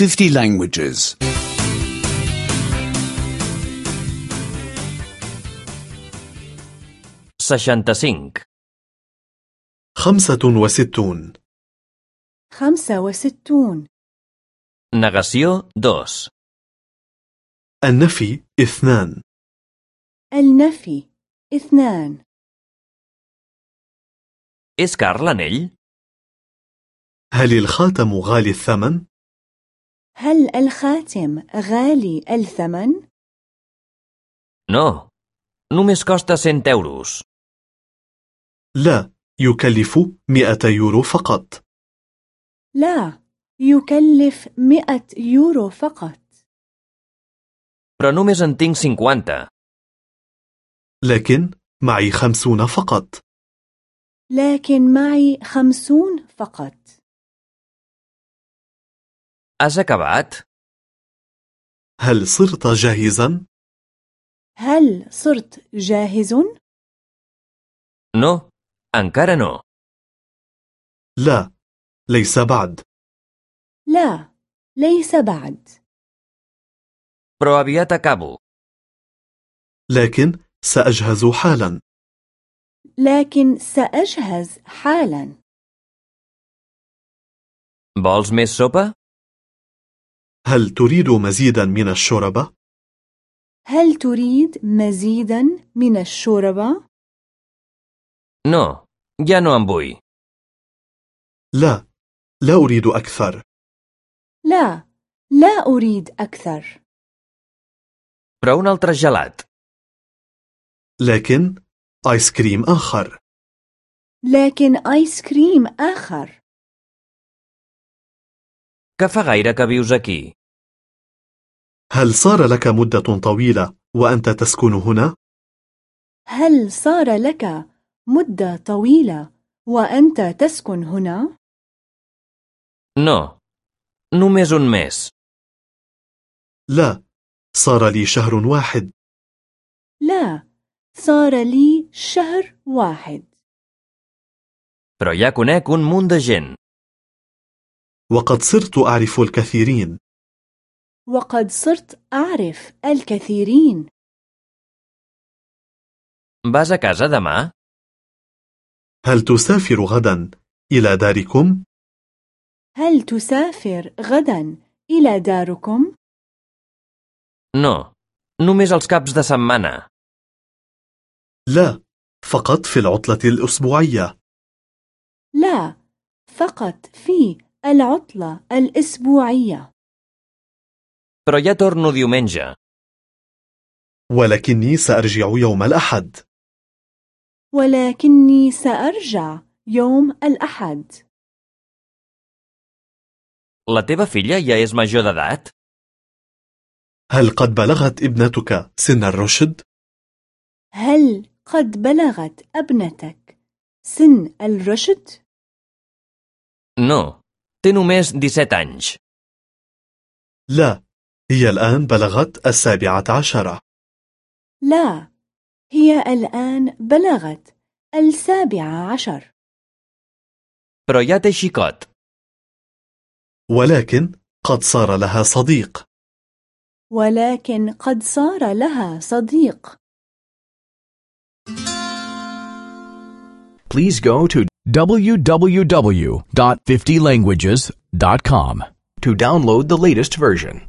50 languages. 65. خمسة وستون خمسة وستون Negació 2. النفي اثنان النفي اثنان És car l'anell? هل الخاتم غالي الثمن؟ هل الخاتم غالي الثمن؟ No. Només costa 100 euros. لا يكلف مئة يورو فقط لا يكلف مئة يورو فقط Però només en tinc 50. لكن معي خمسون فقط لكن معي خمسون فقط Has acabat? هل صرت جاهزا؟ هل صرت جاهز؟ No. Encara no. لا ليس بعد لا ليس بعد Però aviat acabo. لكن سأجهز حالا لكن سأجهز حالا Vols més sopa? هل تريد مزيدا من الشوربة؟ هل تريد مزيدا من الشوربة؟ No. Ja no. لا لا أريد أكثر لا لا أريد أكثر Però un altre gelat. لكن آيس كريم آخر لكن آيس كريم آخر Que fa gaire que vius aquí? هل صار لك مدة طويلة وأنت تسكن هنا؟ هل صار لك مدة طويلة وأنت تسكن هنا؟ No. Només un mes. لا صار لي شهر واحد لا صار لي شهر واحد Però ja conec un munt de gent. وقد صرت أعرف الكثيرين وقد صرت أعرف الكثيرين Vas a casa demà? هل تسافر غدا إلى داركم؟ هل تسافر غدا إلى داركم؟ No. Només els caps de setmana. لا فقط في العطلة الأسبوعية لا فقط في العطلة الأسبوعية Però ja torno diumenge. ولكني سأرجع يوم الأحد ولكني سأرجع يوم الأحد La teva filla ja és major d'edat? هل قد بلغت ابنتك سن الرشد؟ هل قد بلغت ابنتك سن الرشد؟ No. Té només 17 anys. لا هي الآن بلغت السابعة عشرة لا هي الآن بلغت السابعة عشر xicot. ولكن قد صار لها صديق ولكن قد صار لها صديق Please go to www.50languages.com to download the latest version.